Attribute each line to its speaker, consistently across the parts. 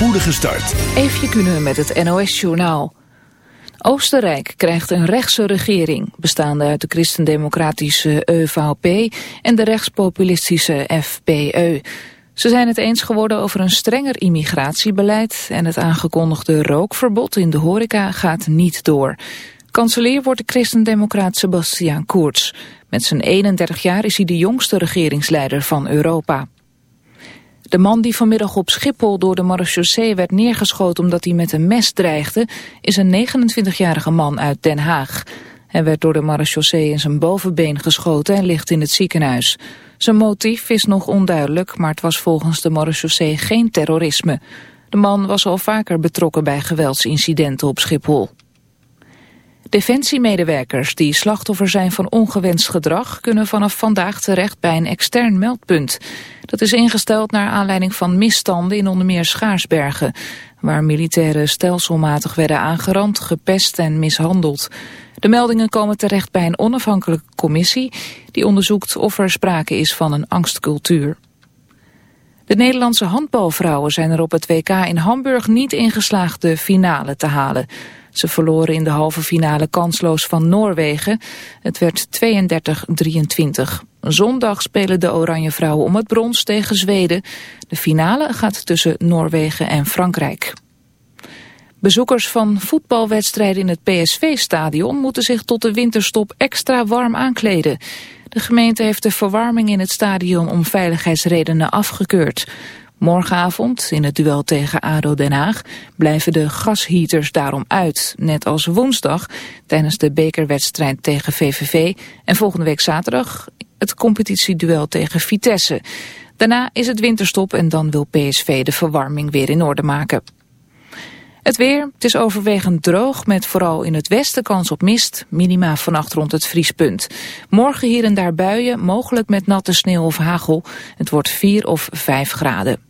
Speaker 1: spoedige start.
Speaker 2: Even kunnen met het NOS-journaal. Oostenrijk krijgt een rechtse regering, bestaande uit de christendemocratische EVP en de rechtspopulistische FPE. Ze zijn het eens geworden over een strenger immigratiebeleid en het aangekondigde rookverbod in de horeca gaat niet door. Kanselier wordt de christendemocraat Sebastian Kurz. Met zijn 31 jaar is hij de jongste regeringsleider van Europa. De man die vanmiddag op Schiphol door de marechaussee werd neergeschoten omdat hij met een mes dreigde, is een 29-jarige man uit Den Haag. Hij werd door de marechaussee in zijn bovenbeen geschoten en ligt in het ziekenhuis. Zijn motief is nog onduidelijk, maar het was volgens de marechaussee geen terrorisme. De man was al vaker betrokken bij geweldsincidenten op Schiphol. Defensiemedewerkers die slachtoffer zijn van ongewenst gedrag... kunnen vanaf vandaag terecht bij een extern meldpunt. Dat is ingesteld naar aanleiding van misstanden in onder meer Schaarsbergen... waar militairen stelselmatig werden aangerand, gepest en mishandeld. De meldingen komen terecht bij een onafhankelijke commissie... die onderzoekt of er sprake is van een angstcultuur. De Nederlandse handbalvrouwen zijn er op het WK in Hamburg niet ingeslaagd de finale te halen... Ze verloren in de halve finale kansloos van Noorwegen. Het werd 32-23. Zondag spelen de Oranje Vrouwen om het brons tegen Zweden. De finale gaat tussen Noorwegen en Frankrijk. Bezoekers van voetbalwedstrijden in het PSV-stadion moeten zich tot de winterstop extra warm aankleden. De gemeente heeft de verwarming in het stadion om veiligheidsredenen afgekeurd. Morgenavond, in het duel tegen ADO Den Haag, blijven de gasheaters daarom uit. Net als woensdag tijdens de bekerwedstrijd tegen VVV. En volgende week zaterdag het competitieduel tegen Vitesse. Daarna is het winterstop en dan wil PSV de verwarming weer in orde maken. Het weer, het is overwegend droog met vooral in het westen kans op mist. Minima vannacht rond het vriespunt. Morgen hier en daar buien, mogelijk met natte sneeuw of hagel. Het wordt 4 of 5 graden.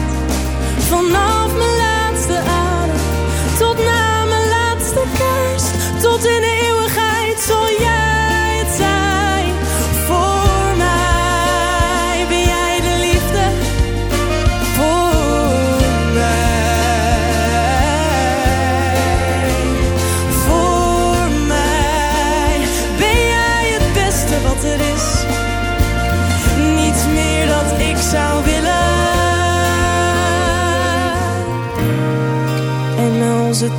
Speaker 3: Vanaf mijn laatste adem tot na mijn laatste kerst. Tot in de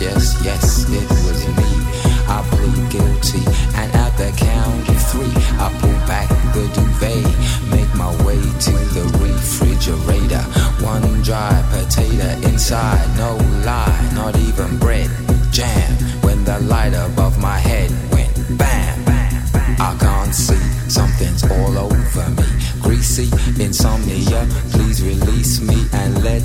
Speaker 4: yes, yes, it was me. I plead guilty, and at the count of three, I pull back the duvet, make my way to the refrigerator. One dry potato inside, no lie, not
Speaker 5: even bread, jam. When the light above my head went bam, I can't see, something's all over me. Greasy insomnia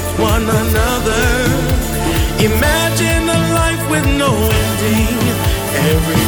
Speaker 6: protect one another. Imagine a life with no ending. Every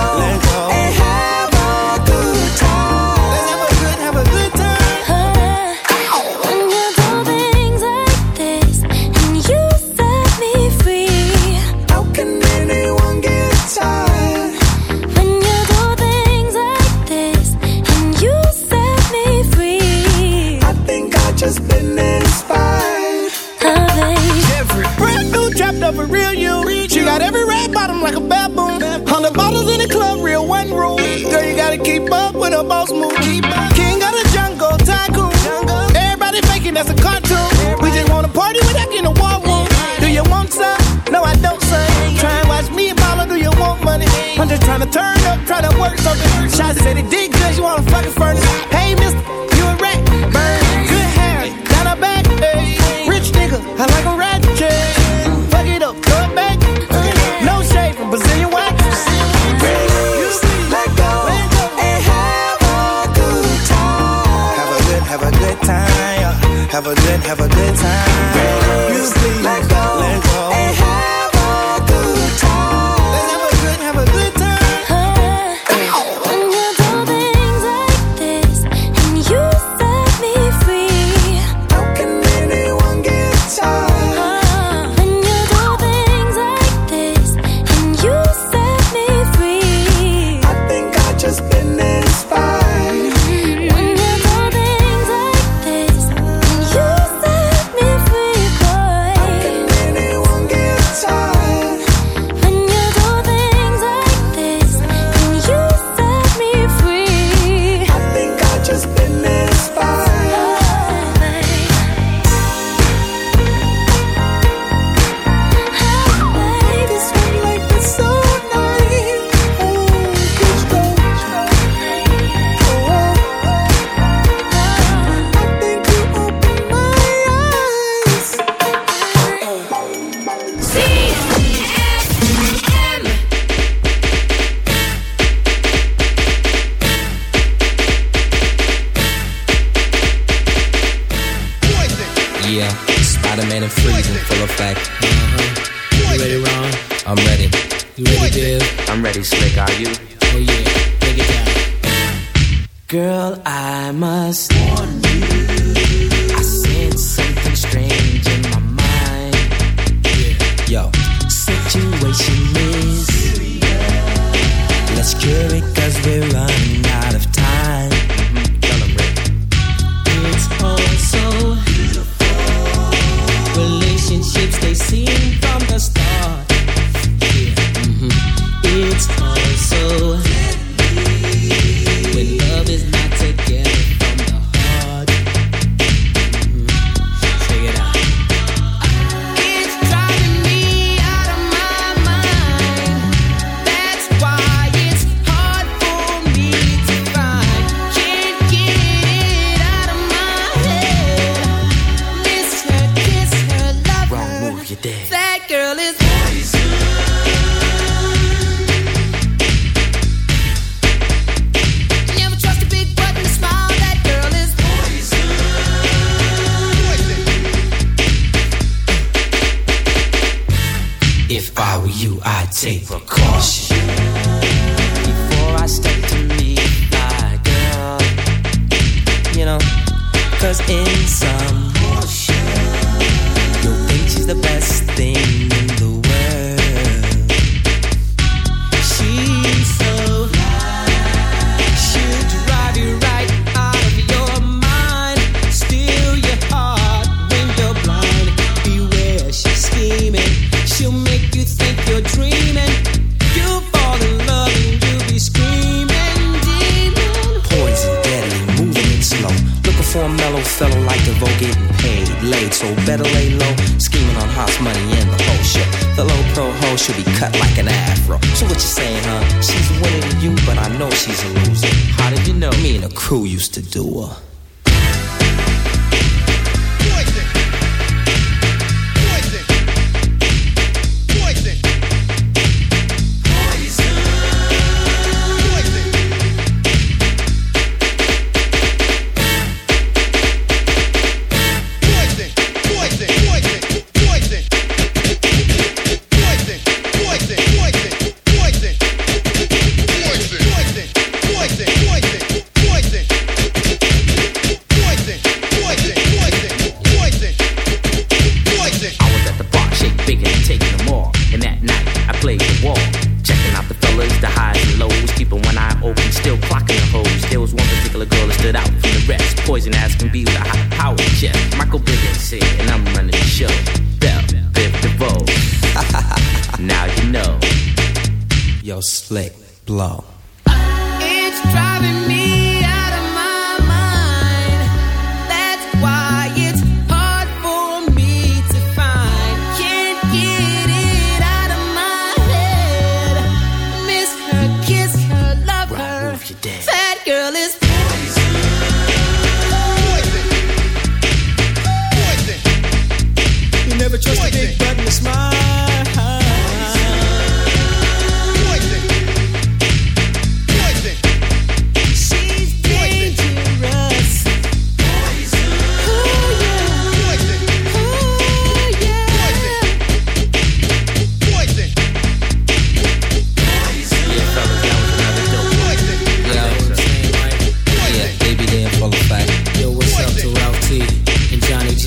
Speaker 7: you're saying, huh? She's winning to you, but I know she's a loser. How did you know? Me and a crew used to do her.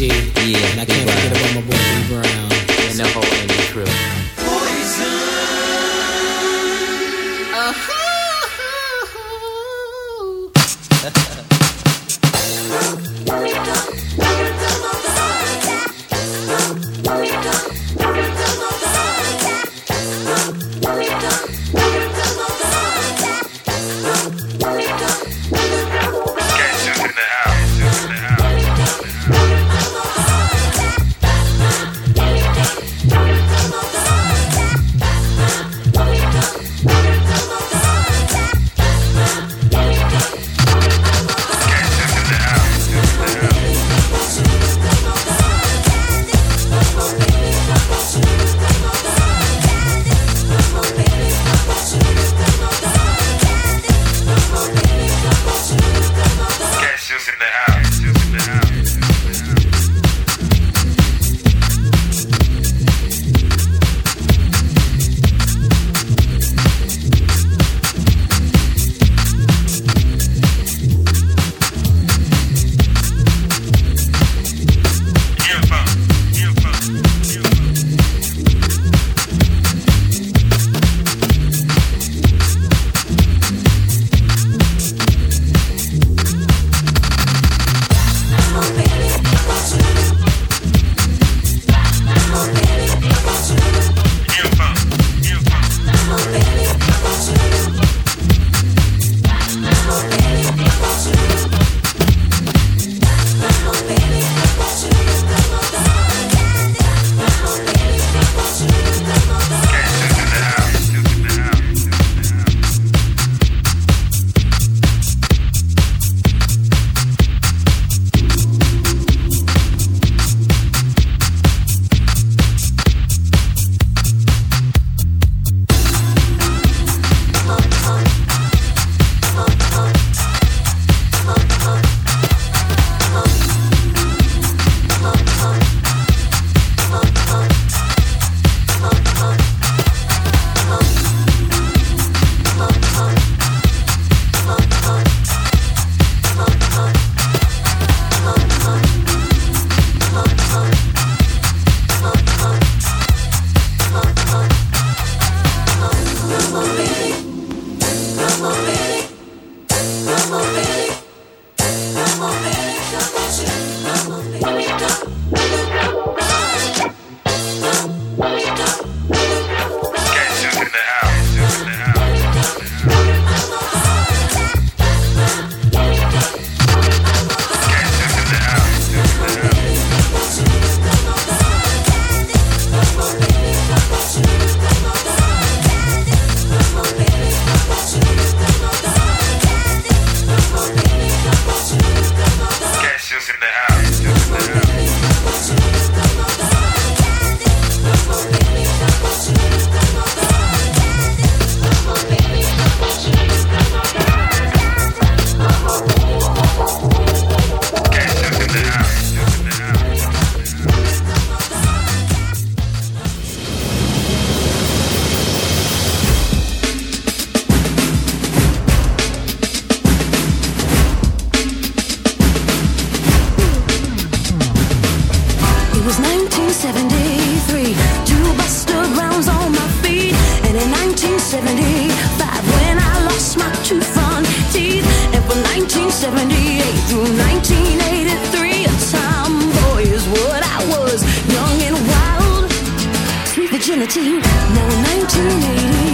Speaker 8: yeah.
Speaker 5: Now was 1973. Two buster rounds on my feet. And in 1975, when I lost my two front teeth. And from 1978 through 1983, a tomboy is what I was. Young and wild. Sweet virginity. Now in 1980.